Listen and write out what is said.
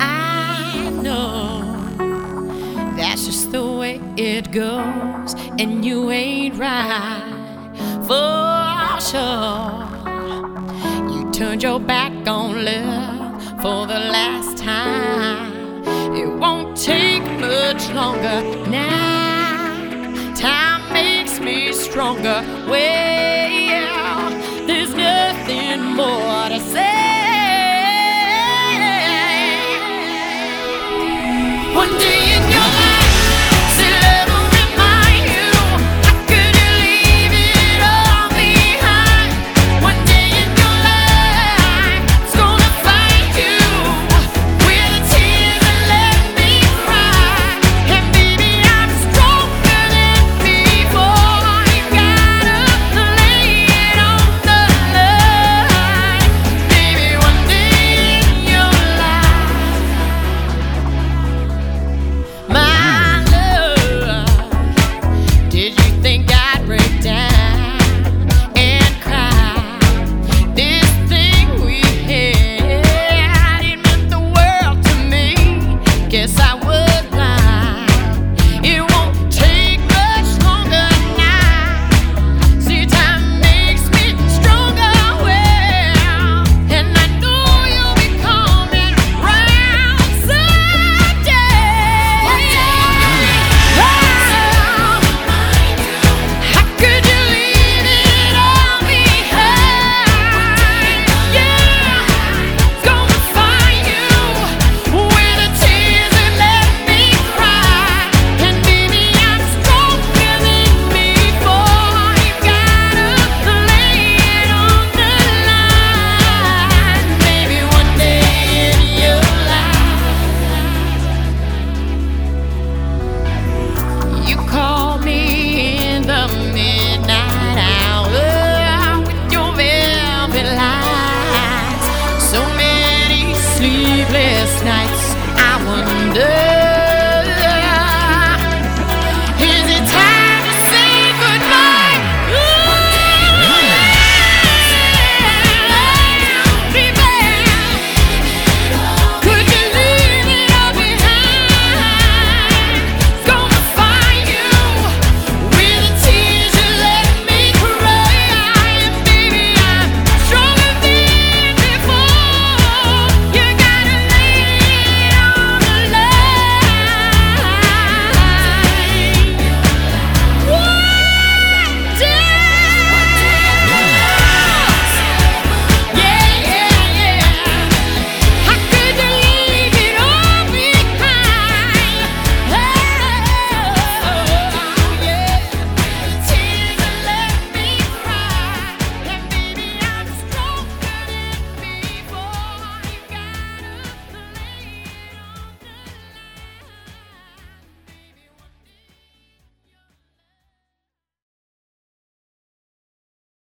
I know that's just the way it goes, and you ain't right for sure. You turned your back on love for the last time. It won't take much longer now. Time makes me stronger. Well, night.